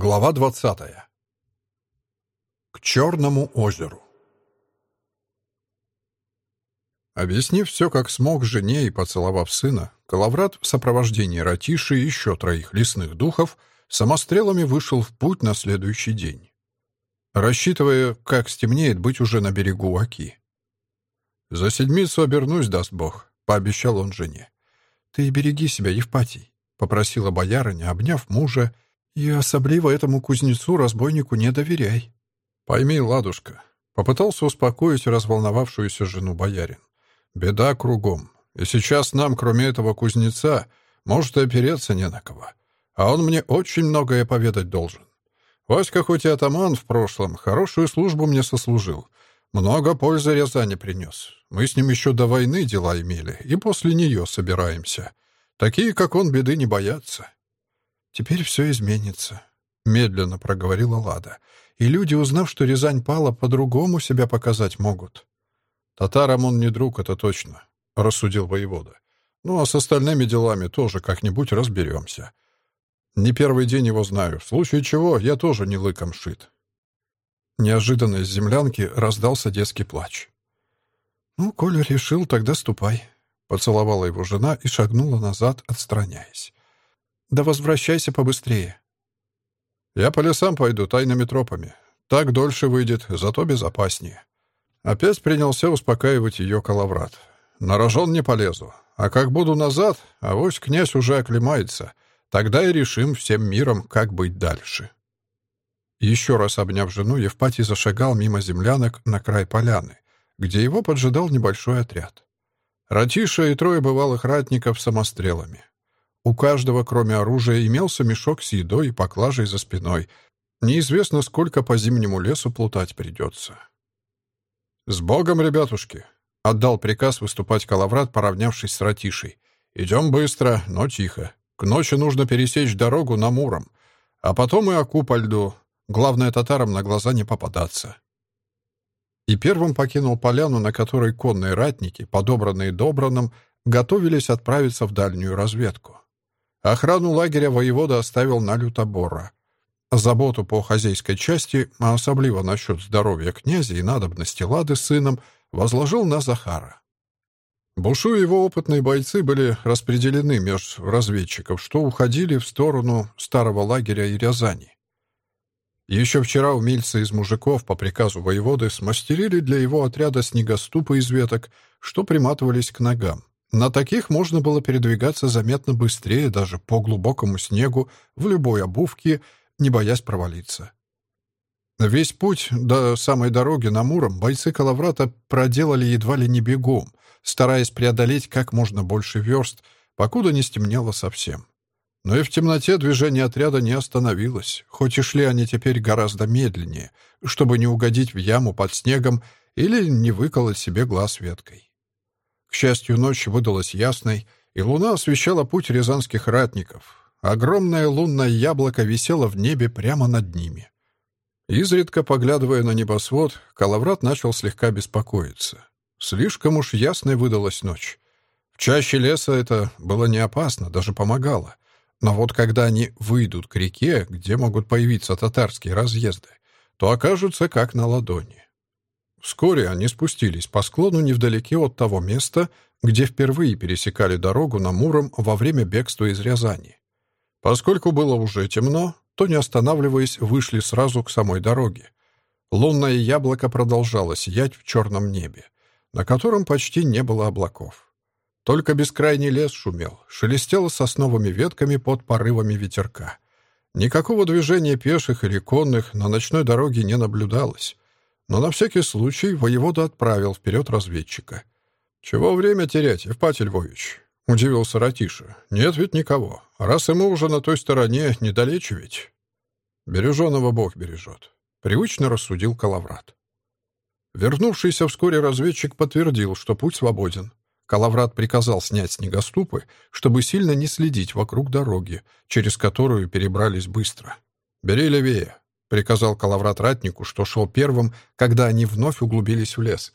Глава двадцатая. К Черному озеру. Объяснив все, как смог жене и поцеловав сына, Калаврат в сопровождении Ратиши и еще троих лесных духов самострелами вышел в путь на следующий день, рассчитывая, как стемнеет, быть уже на берегу Оки. «За седмицу обернусь, даст Бог», — пообещал он жене. «Ты береги себя, Евпатий», — попросила боярыня, обняв мужа, — и особливо этому кузнецу-разбойнику не доверяй. Пойми, ладушка, попытался успокоить разволновавшуюся жену боярин. Беда кругом, и сейчас нам, кроме этого кузнеца, может и опереться не на кого. А он мне очень многое поведать должен. Васька хоть и атаман в прошлом, хорошую службу мне сослужил. Много пользы Рязани принес. Мы с ним еще до войны дела имели, и после нее собираемся. Такие, как он, беды не боятся. «Теперь все изменится», — медленно проговорила Лада. «И люди, узнав, что Рязань пала, по-другому себя показать могут». «Татарам он не друг, это точно», — рассудил воевода. «Ну, а с остальными делами тоже как-нибудь разберемся. Не первый день его знаю, в случае чего я тоже не лыком шит». Неожиданно из землянки раздался детский плач. «Ну, Коля решил, тогда ступай», — поцеловала его жена и шагнула назад, отстраняясь. Да возвращайся побыстрее. Я по лесам пойду тайными тропами. Так дольше выйдет, зато безопаснее. Опять принялся успокаивать ее Калаврат. На рожон не полезу. А как буду назад, авось князь уже оклемается. Тогда и решим всем миром, как быть дальше. Еще раз обняв жену, Евпатий зашагал мимо землянок на край поляны, где его поджидал небольшой отряд. Ратиша и трое бывалых ратников самострелами. У каждого, кроме оружия, имелся мешок с едой и поклажей за спиной. Неизвестно, сколько по зимнему лесу плутать придется. «С Богом, ребятушки!» — отдал приказ выступать Калаврат, поравнявшись с Ратишей. «Идем быстро, но тихо. К ночи нужно пересечь дорогу на Муром, а потом и Аку по льду. Главное, татарам на глаза не попадаться». И первым покинул поляну, на которой конные ратники, подобранные Добраном, готовились отправиться в дальнюю разведку. Охрану лагеря воевода оставил на лютобора. Заботу по хозяйской части, а особливо насчет здоровья князя и надобности Лады с сыном, возложил на Захара. Бушу и его опытные бойцы были распределены меж разведчиков, что уходили в сторону старого лагеря и Рязани. Еще вчера умельцы из мужиков по приказу воеводы смастерили для его отряда снегоступы из веток, что приматывались к ногам. На таких можно было передвигаться заметно быстрее даже по глубокому снегу в любой обувке, не боясь провалиться. Весь путь до самой дороги на Муром бойцы Калаврата проделали едва ли не бегом, стараясь преодолеть как можно больше верст, покуда не стемнело совсем. Но и в темноте движение отряда не остановилось, хоть и шли они теперь гораздо медленнее, чтобы не угодить в яму под снегом или не выколоть себе глаз веткой. К счастью, ночь выдалась ясной, и луна освещала путь рязанских ратников. Огромное лунное яблоко висело в небе прямо над ними. Изредка поглядывая на небосвод, Калаврат начал слегка беспокоиться. Слишком уж ясной выдалась ночь. В чаще леса это было не опасно, даже помогало. Но вот когда они выйдут к реке, где могут появиться татарские разъезды, то окажутся как на ладони. Вскоре они спустились по склону невдалеке от того места, где впервые пересекали дорогу на Муром во время бегства из Рязани. Поскольку было уже темно, то, не останавливаясь, вышли сразу к самой дороге. Лунное яблоко продолжало сиять в черном небе, на котором почти не было облаков. Только бескрайний лес шумел, шелестел сосновыми ветками под порывами ветерка. Никакого движения пеших или конных на ночной дороге не наблюдалось. Но на всякий случай воевода отправил вперед разведчика. «Чего время терять, Евпатий Львович?» — удивился Ратиша. «Нет ведь никого. Раз ему уже на той стороне, недалече ведь». «Береженого Бог бережет», — привычно рассудил Калаврат. Вернувшийся вскоре разведчик подтвердил, что путь свободен. Калаврат приказал снять снегоступы, чтобы сильно не следить вокруг дороги, через которую перебрались быстро. «Бери левее», — приказал Калаврат ратнику, что шел первым, когда они вновь углубились в лес.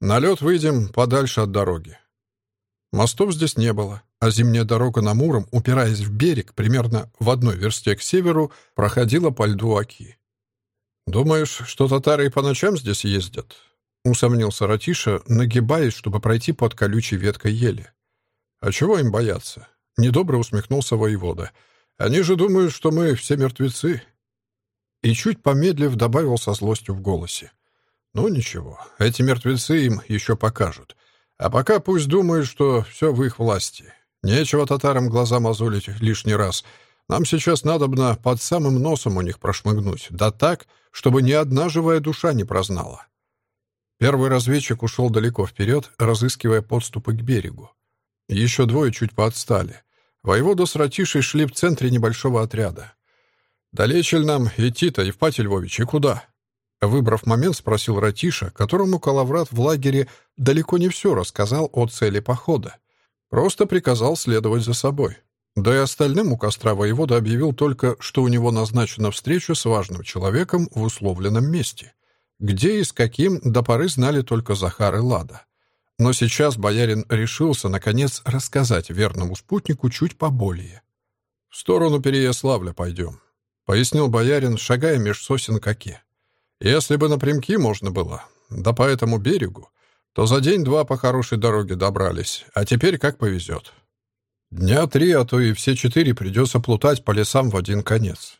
«На лед выйдем подальше от дороги». Мостов здесь не было, а зимняя дорога на Муром, упираясь в берег, примерно в одной версте к северу, проходила по льду Оки. «Думаешь, что татары и по ночам здесь ездят?» — усомнился Ратиша, нагибаясь, чтобы пройти под колючей веткой ели. «А чего им бояться?» — недобро усмехнулся воевода. «Они же думают, что мы все мертвецы». И чуть помедлив добавил со злостью в голосе. «Ну ничего, эти мертвецы им еще покажут. А пока пусть думают, что все в их власти. Нечего татарам глаза мозолить лишний раз. Нам сейчас надобно под самым носом у них прошмыгнуть. Да так, чтобы ни одна живая душа не прознала». Первый разведчик ушел далеко вперед, разыскивая подступы к берегу. Еще двое чуть поотстали. Воевода с Ратишей шли в центре небольшого отряда. «Далече ли нам идти-то, Евпатий Львович, и куда?» Выбрав момент, спросил Ратиша, которому Калаврат в лагере далеко не все рассказал о цели похода. Просто приказал следовать за собой. Да и остальным у костра воевода объявил только, что у него назначена встреча с важным человеком в условленном месте. Где и с каким до поры знали только Захар и Лада. Но сейчас боярин решился, наконец, рассказать верному спутнику чуть поболее. «В сторону Переяславля пойдем», — пояснил боярин, шагая меж сосен коке. «Если бы напрямки можно было, да по этому берегу, то за день-два по хорошей дороге добрались, а теперь как повезет. Дня три, а то и все четыре придется плутать по лесам в один конец.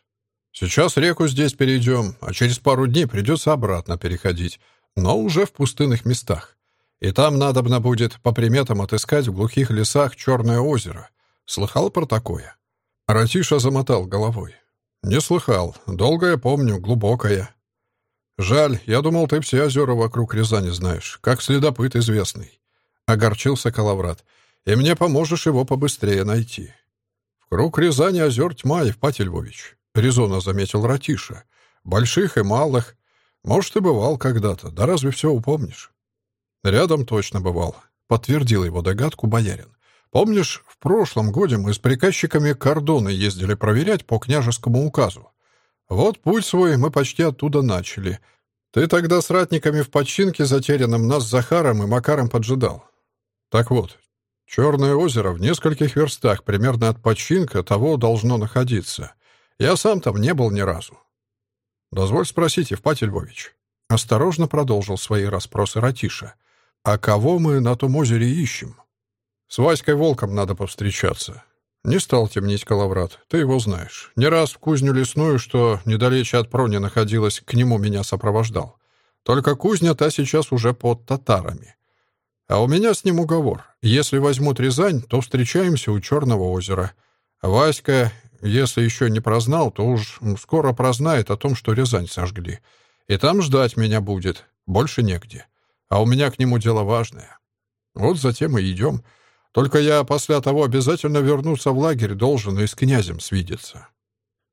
Сейчас реку здесь перейдем, а через пару дней придется обратно переходить, но уже в пустынных местах. И там надобно будет по приметам отыскать в глухих лесах Черное озеро. Слыхал про такое?» Ратиша замотал головой. «Не слыхал. Долгое помню, глубокое. Жаль, я думал, ты все озера вокруг Рязани знаешь, как следопыт известный». Огорчился Калаврат. «И мне поможешь его побыстрее найти». «В круг Рязани озер тьма, Евпатий Львович», — резонно заметил Ратиша. «Больших и малых. Может, и бывал когда-то, да разве все упомнишь?» «Рядом точно бывал», — подтвердил его догадку боярин. «Помнишь, в прошлом годе мы с приказчиками кордоны ездили проверять по княжескому указу? Вот путь свой мы почти оттуда начали. Ты тогда с ратниками в починке затерянном нас с Захаром и Макаром поджидал. Так вот, Черное озеро в нескольких верстах примерно от починка того должно находиться. Я сам там не был ни разу. Дозволь спросить, Евпатий Львович. Осторожно продолжил свои расспросы Ратиша. «А кого мы на том озере ищем?» «С Васькой Волком надо повстречаться». Не стал темнить Калаврат, ты его знаешь. Не раз в кузню лесную, что недалече от Прони находилась, к нему меня сопровождал. Только кузня та сейчас уже под татарами. А у меня с ним уговор. Если возьмут Рязань, то встречаемся у Черного озера. Васька, если еще не прознал, то уж скоро прознает о том, что Рязань сожгли. И там ждать меня будет. Больше негде а у меня к нему дело важное. Вот затем и идем. Только я после того обязательно вернуться в лагерь должен и с князем свидеться».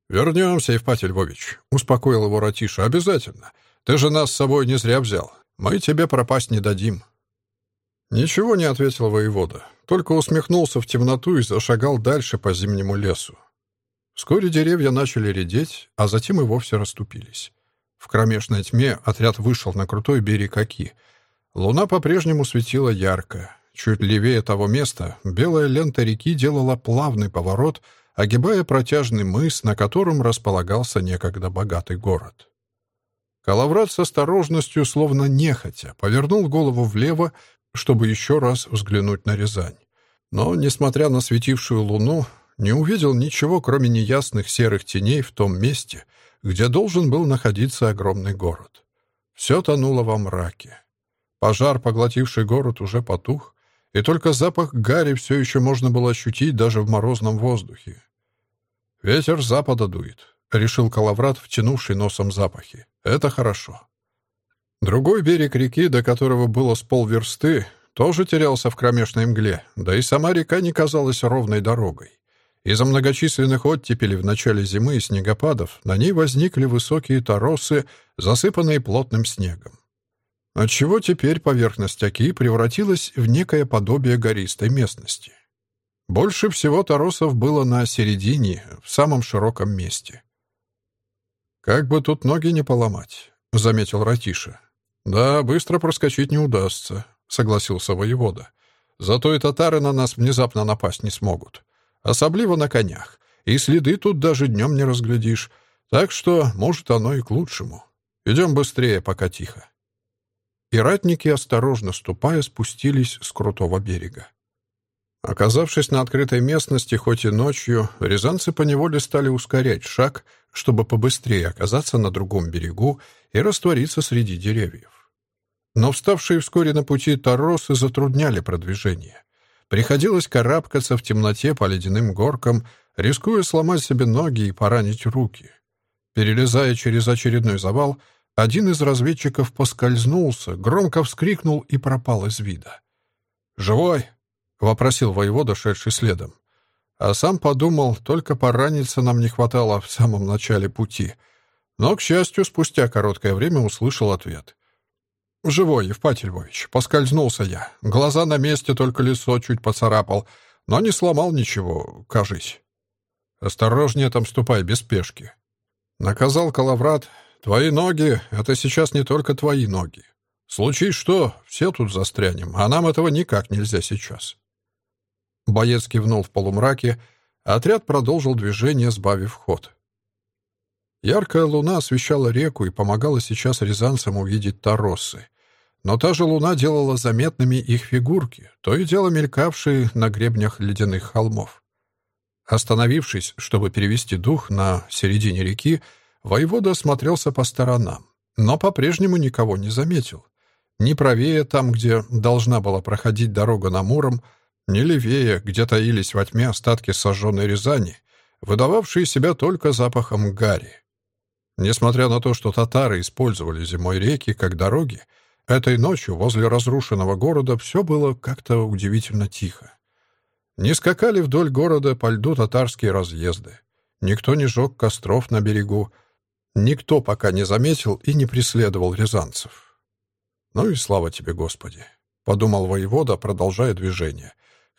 «Вернемся, Евпатий Львович», — успокоил его Ратиша. «Обязательно. Ты же нас с собой не зря взял. Мы тебе пропасть не дадим». Ничего не ответил воевода, только усмехнулся в темноту и зашагал дальше по зимнему лесу. Вскоре деревья начали редеть, а затем и вовсе расступились. В кромешной тьме отряд вышел на крутой берег Оки — Луна по-прежнему светила ярко. Чуть левее того места белая лента реки делала плавный поворот, огибая протяжный мыс, на котором располагался некогда богатый город. Калаврат с осторожностью, словно нехотя, повернул голову влево, чтобы еще раз взглянуть на Рязань. Но, несмотря на светившую луну, не увидел ничего, кроме неясных серых теней в том месте, где должен был находиться огромный город. Все тонуло во мраке. Пожар, поглотивший город, уже потух, и только запах гари все еще можно было ощутить даже в морозном воздухе. «Ветер с запада дует», — решил Калаврат, втянувший носом запахи. «Это хорошо». Другой берег реки, до которого было с полверсты, тоже терялся в кромешной мгле, да и сама река не казалась ровной дорогой. Из-за многочисленных оттепелей в начале зимы и снегопадов на ней возникли высокие торосы, засыпанные плотным снегом отчего теперь поверхность Оки превратилась в некое подобие гористой местности. Больше всего торосов было на середине, в самом широком месте. «Как бы тут ноги не поломать», — заметил Ратиша. «Да, быстро проскочить не удастся», — согласился воевода. Зато и татары на нас внезапно напасть не смогут. Особливо на конях. И следы тут даже днем не разглядишь. Так что, может, оно и к лучшему. Идем быстрее, пока тихо. И ратники, осторожно ступая, спустились с крутого берега. Оказавшись на открытой местности, хоть и ночью, рязанцы поневоле стали ускорять шаг, чтобы побыстрее оказаться на другом берегу и раствориться среди деревьев. Но вставшие вскоре на пути торросы затрудняли продвижение. Приходилось карабкаться в темноте по ледяным горкам, рискуя сломать себе ноги и поранить руки. Перелезая через очередной завал, один из разведчиков поскользнулся, громко вскрикнул и пропал из вида. «Живой?» — вопросил воевода, шедший следом. А сам подумал, только пораниться нам не хватало в самом начале пути. Но, к счастью, спустя короткое время услышал ответ. «Живой, Евпатий Львович, поскользнулся я. Глаза на месте, только лицо чуть поцарапал, но не сломал ничего, кажись». «Осторожнее там ступай, без спешки». Наказал Калаврат. «Твои ноги — это сейчас не только твои ноги. Случись что, все тут застрянем, а нам этого никак нельзя сейчас». Боец кивнул в полумраке, а отряд продолжил движение, сбавив ход. Яркая луна освещала реку и помогала сейчас рязанцам увидеть тороссы. Но та же луна делала заметными их фигурки, то и дело мелькавшие на гребнях ледяных холмов. Остановившись, чтобы перевести дух на середине реки, воевода осмотрелся по сторонам, но по-прежнему никого не заметил. Ни правее, там, где должна была проходить дорога на Муром, ни левее, где таились во тьме остатки сожженной Рязани, выдававшие себя только запахом гари. Несмотря на то, что татары использовали зимой реки как дороги, этой ночью возле разрушенного города все было как-то удивительно тихо. Не скакали вдоль города по льду татарские разъезды. Никто не жег костров на берегу. Никто пока не заметил и не преследовал рязанцев. «Ну и слава тебе, Господи!» — подумал воевода, продолжая движение.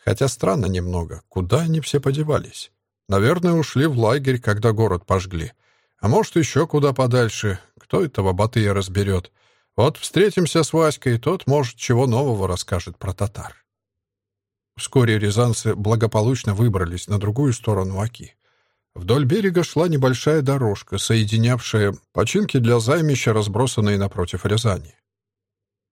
Хотя странно немного, куда они все подевались? Наверное, ушли в лагерь, когда город пожгли. А может, еще куда подальше. Кто этого Батыя разберет? Вот встретимся с Васькой, тот, может, чего нового расскажет про татар. Вскоре рязанцы благополучно выбрались на другую сторону Аки. Вдоль берега шла небольшая дорожка, соединявшая починки для займища, разбросанные напротив Рязани.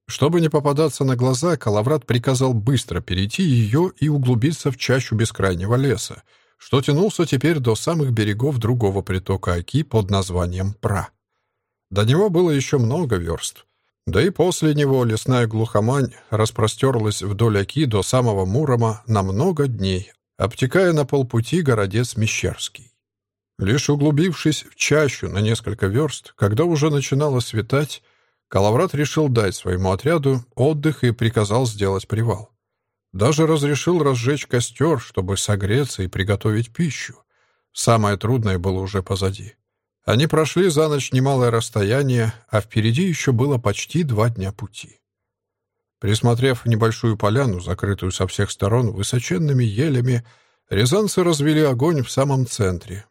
Чтобы не попадаться на глаза, Калаврат приказал быстро перейти ее и углубиться в чащу бескрайнего леса, что тянулся теперь до самых берегов другого притока Оки под названием Пра. До него было еще много верст. Да и после него лесная глухомань распростерлась вдоль Оки до самого Мурома на много дней, обтекая на полпути городец Мещерский. Лишь углубившись в чащу на несколько верст, когда уже начинало светать, Калаврат решил дать своему отряду отдых и приказал сделать привал. Даже разрешил разжечь костер, чтобы согреться и приготовить пищу. Самое трудное было уже позади. Они прошли за ночь немалое расстояние, а впереди еще было почти два дня пути. Присмотрев небольшую поляну, закрытую со всех сторон высоченными елями, рязанцы развели огонь в самом центре,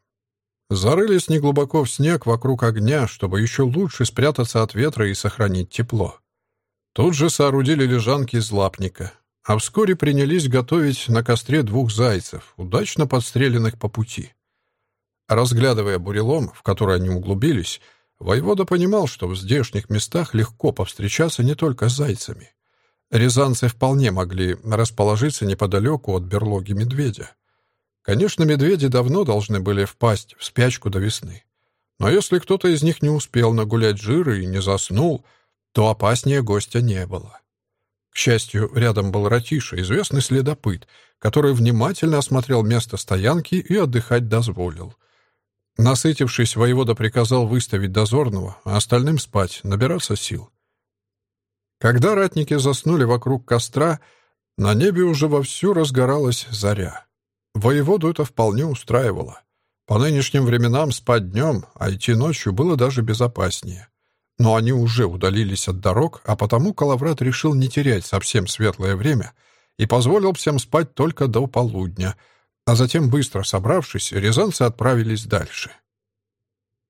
Зарылись неглубоко в снег вокруг огня, чтобы еще лучше спрятаться от ветра и сохранить тепло. Тут же соорудили лежанки из лапника, а вскоре принялись готовить на костре двух зайцев, удачно подстреленных по пути. Разглядывая бурелом, в который они углубились, воевода понимал, что в здешних местах легко повстречаться не только с зайцами. Рязанцы вполне могли расположиться неподалеку от берлоги медведя. Конечно, медведи давно должны были впасть в спячку до весны. Но если кто-то из них не успел нагулять жиры и не заснул, то опаснее гостя не было. К счастью, рядом был Ратиша, известный следопыт, который внимательно осмотрел место стоянки и отдыхать дозволил. Насытившись, воевода приказал выставить дозорного, а остальным спать, набираться сил. Когда ратники заснули вокруг костра, на небе уже вовсю разгоралась заря. Воеводу это вполне устраивало. По нынешним временам спать днем, а идти ночью было даже безопаснее. Но они уже удалились от дорог, а потому Калаврат решил не терять совсем светлое время и позволил всем спать только до полудня, а затем, быстро собравшись, рязанцы отправились дальше.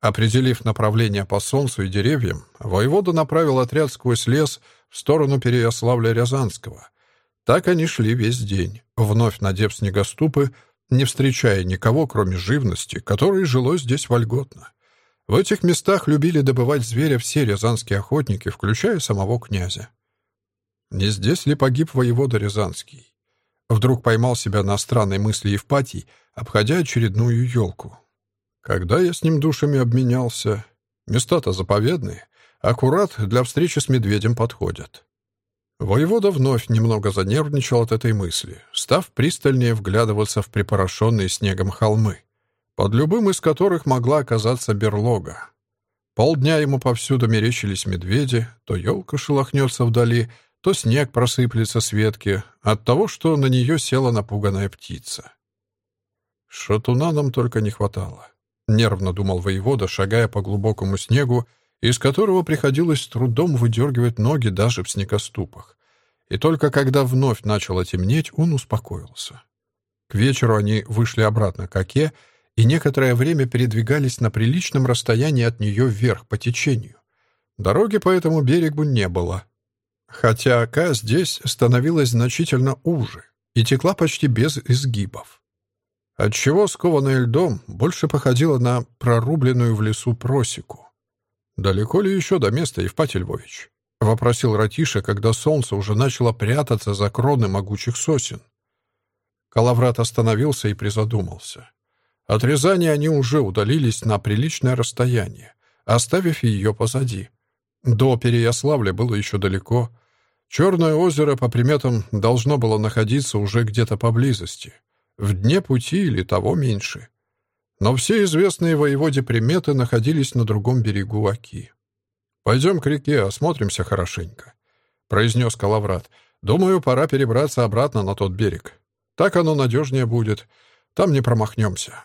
Определив направление по солнцу и деревьям, воевода направил отряд сквозь лес в сторону Переяславля-Рязанского — Так они шли весь день, вновь надев снегоступы, не встречая никого, кроме живности, которой жилось здесь вольготно. В этих местах любили добывать зверя все рязанские охотники, включая самого князя. Не здесь ли погиб воевода Рязанский? Вдруг поймал себя на странной мысли Евпатий, обходя очередную елку. Когда я с ним душами обменялся? Места-то заповедные, аккурат для встречи с медведем подходят. Воевода вновь немного занервничал от этой мысли, став пристальнее вглядываться в припорошенные снегом холмы под любым из которых могла оказаться берлога. Полдня ему повсюду мерещились медведи, то елка шелохнется вдали, то снег просыплется с ветки от того, что на нее села напуганная птица. Шатуна нам только не хватало. Нервно думал воевода, шагая по глубокому снегу, из которого приходилось трудом выдергивать ноги даже в снегоступах. И только когда вновь начало темнеть, он успокоился. К вечеру они вышли обратно к оке, и некоторое время передвигались на приличном расстоянии от нее вверх по течению. Дороги по этому берегу не было. Хотя ока здесь становилась значительно уже и текла почти без изгибов. Отчего, скованная льдом, больше походила на прорубленную в лесу просеку. «Далеко ли еще до места, Евпатий Львович?» — вопросил Ратиша, когда солнце уже начало прятаться за кроны могучих сосен. Калаврат остановился и призадумался. От Рязани они уже удалились на приличное расстояние, оставив ее позади. До Переяславля было еще далеко. Черное озеро, по приметам, должно было находиться уже где-то поблизости. В дне пути или того меньше. Но все известные воеводе приметы находились на другом берегу Оки. «Пойдем к реке, осмотримся хорошенько», — произнес Калаврат. «Думаю, пора перебраться обратно на тот берег. Так оно надежнее будет. Там не промахнемся».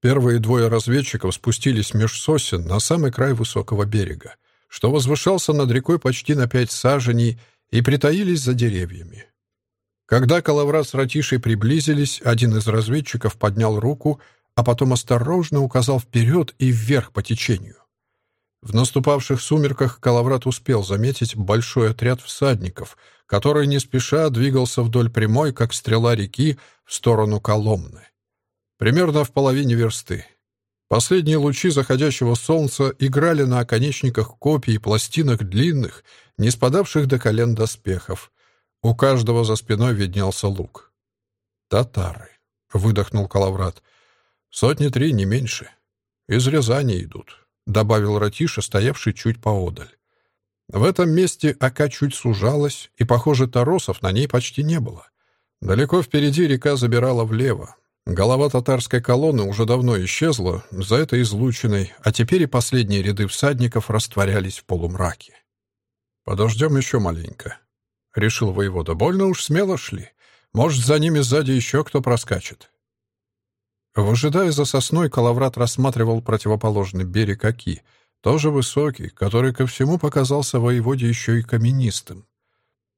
Первые двое разведчиков спустились меж сосен на самый край высокого берега, что возвышался над рекой почти на пять саженей, и притаились за деревьями. Когда Калаврат с Ратишей приблизились, один из разведчиков поднял руку, а потом осторожно указал вперед и вверх по течению. В наступавших сумерках Калаврат успел заметить большой отряд всадников, который не спеша двигался вдоль прямой, как стрела реки, в сторону Коломны примерно в половине версты. Последние лучи заходящего солнца играли на оконечниках копий и пластинах длинных, не спадавших до колен доспехов. У каждого за спиной виднелся лук. «Татары», — выдохнул Калаврат. «Сотни три, не меньше. Из Рязани идут», — добавил Ратиша, стоявший чуть поодаль. В этом месте ока чуть сужалась, и, похоже, торосов на ней почти не было. Далеко впереди река забирала влево, Голова татарской колонны уже давно исчезла за этой излучиной, а теперь и последние ряды всадников растворялись в полумраке. «Подождем еще маленько», — решил воевода. «Больно уж смело шли. Может, за ними сзади еще кто проскачет». Выжидая за сосной, Калаврат рассматривал противоположный берег Оки, тоже высокий, который ко всему показался воеводе еще и каменистым.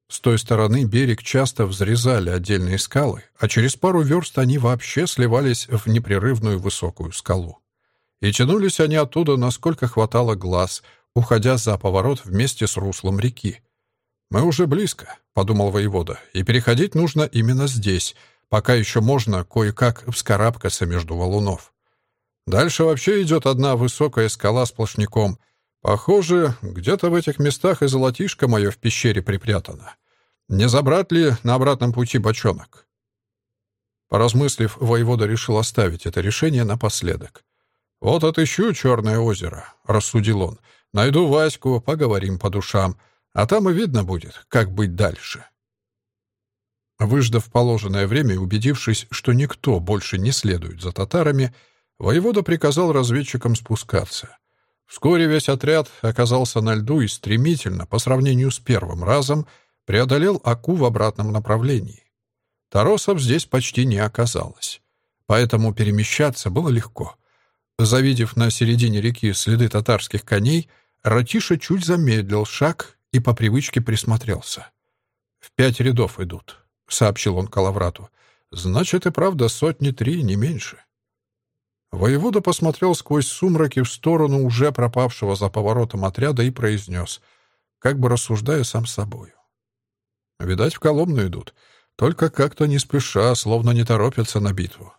С той стороны берег часто взрезали отдельные скалы, а через пару верст они вообще сливались в непрерывную высокую скалу. И тянулись они оттуда, насколько хватало глаз, уходя за поворот вместе с руслом реки. «Мы уже близко», — подумал воевода, — «и переходить нужно именно здесь, пока еще можно кое-как вскарабкаться между валунов. Дальше вообще идет одна высокая скала сплошняком, Похоже, где-то в этих местах и золотишко мое в пещере припрятано. Не забрать ли на обратном пути бочонок? Поразмыслив, воевода решил оставить это решение напоследок. «Вот отыщу Черное озеро», — рассудил он. «Найду Ваську, поговорим по душам, а там и видно будет, как быть дальше». Выждав положенное время и убедившись, что никто больше не следует за татарами, воевода приказал разведчикам спускаться — Вскоре весь отряд оказался на льду и стремительно, по сравнению с первым разом, преодолел Аку в обратном направлении. Торосов здесь почти не оказалось, поэтому перемещаться было легко. Завидев на середине реки следы татарских коней, Ратиша чуть замедлил шаг и по привычке присмотрелся. «В пять рядов идут», — сообщил он Калаврату. «Значит, и правда сотни три, не меньше». Воевода посмотрел сквозь сумраки в сторону уже пропавшего за поворотом отряда и произнес, как бы рассуждая сам собою. Видать, в Коломну идут. Только как-то не спеша, словно не торопятся на битву.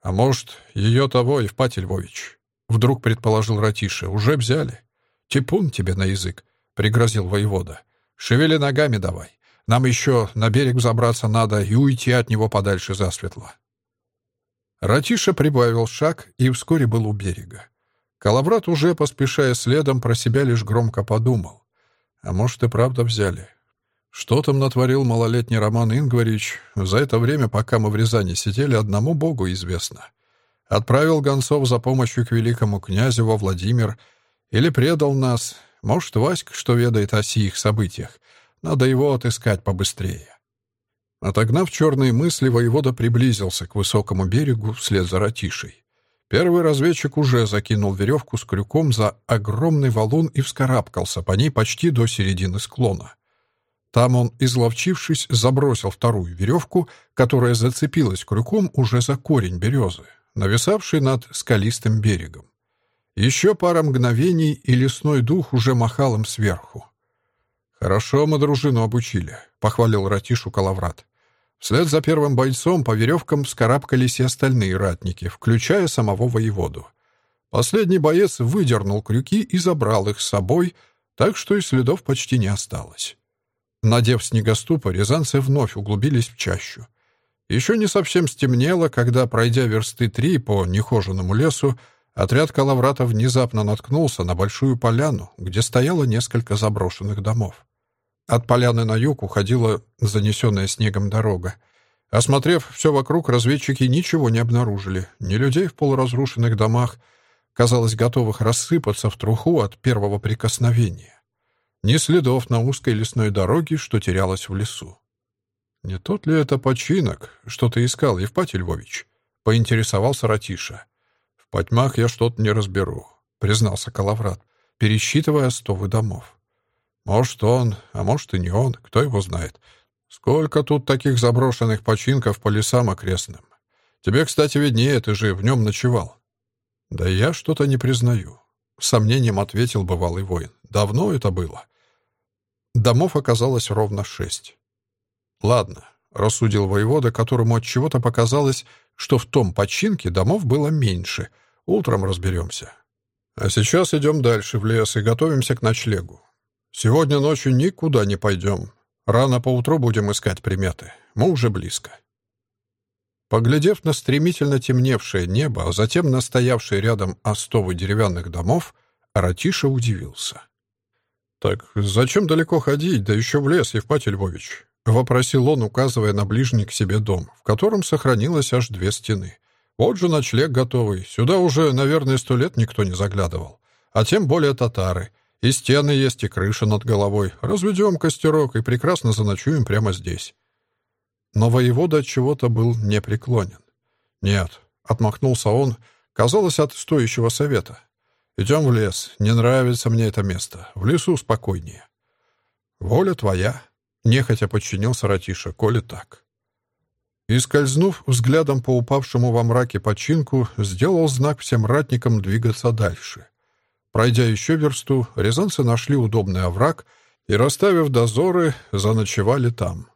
А может, ее того, Евпатий Львович? Вдруг предположил Ратиша. Уже взяли? Типун тебе на язык, пригрозил воевода. Шевели ногами давай. Нам еще на берег забраться надо и уйти от него подальше засветло. Ратиша прибавил шаг и вскоре был у берега. Калаврат, уже поспешая следом, про себя лишь громко подумал. А может, и правда взяли. Что там натворил малолетний Роман Ингварич, за это время, пока мы в Рязани сидели, одному Богу известно. Отправил гонцов за помощью к великому князю во Владимир или предал нас. Может, Васька, что ведает о сих событиях. Надо его отыскать побыстрее. Отогнав черные мысли, воевода приблизился к высокому берегу вслед за Ратишей. Первый разведчик уже закинул веревку с крюком за огромный валун и вскарабкался по ней почти до середины склона. Там он, изловчившись, забросил вторую веревку, которая зацепилась крюком уже за корень березы, нависавший над скалистым берегом. Еще пара мгновений, и лесной дух уже махал им сверху. «Хорошо мы дружину обучили», — похвалил Ратишу Калаврат. Вслед за первым бойцом по веревкам вскарабкались и остальные ратники, включая самого воеводу. Последний боец выдернул крюки и забрал их с собой, так что и следов почти не осталось. Надев снегоступа, рязанцы вновь углубились в чащу. Еще не совсем стемнело, когда, пройдя версты три по нехоженному лесу, отряд калаврата внезапно наткнулся на большую поляну, где стояло несколько заброшенных домов. От поляны на юг уходила занесенная снегом дорога. Осмотрев все вокруг, разведчики ничего не обнаружили. Ни людей в полуразрушенных домах, казалось, готовых рассыпаться в труху от первого прикосновения. Ни следов на узкой лесной дороге, что терялась в лесу. «Не тот ли это починок, что ты искал, Евпатий Львович?» — поинтересовался Ратиша. «В потьмах я что-то не разберу», — признался Калаврат, пересчитывая стовы домов. Может, он, а может и не он, кто его знает. Сколько тут таких заброшенных починков по лесам окрестным. Тебе, кстати, виднее, ты же в нем ночевал. Да я что-то не признаю. Сомнением ответил бывалый воин. Давно это было. Домов оказалось ровно шесть. Ладно, рассудил воевода, которому от чего-то показалось, что в том починке домов было меньше. Утром разберемся. А сейчас идем дальше в лес и готовимся к ночлегу. Сегодня ночью никуда не пойдем. Рано поутру будем искать приметы. Мы уже близко. Поглядев на стремительно темневшее небо, а затем на стоявшие рядом остовы деревянных домов, Аратиша удивился. «Так зачем далеко ходить, да еще в лес, Евпатий Львович?» — вопросил он, указывая на ближний к себе дом, в котором сохранилось аж две стены. «Вот же ночлег готовый. Сюда уже, наверное, сто лет никто не заглядывал. А тем более татары. И стены есть, и крыша над головой. Разведем костерок и прекрасно заночуем прямо здесь. Но воевода от чего-то был непреклонен. Нет, отмахнулся он, казалось, от стоящего совета. Идем в лес. Не нравится мне это место. В лесу спокойнее. Воля твоя. Нехотя подчинился Ратиша, коли так. И, скользнув взглядом по упавшему во мраке починку, сделал знак всем ратникам двигаться дальше. Пройдя еще версту, рязанцы нашли удобный овраг и, расставив дозоры, заночевали там.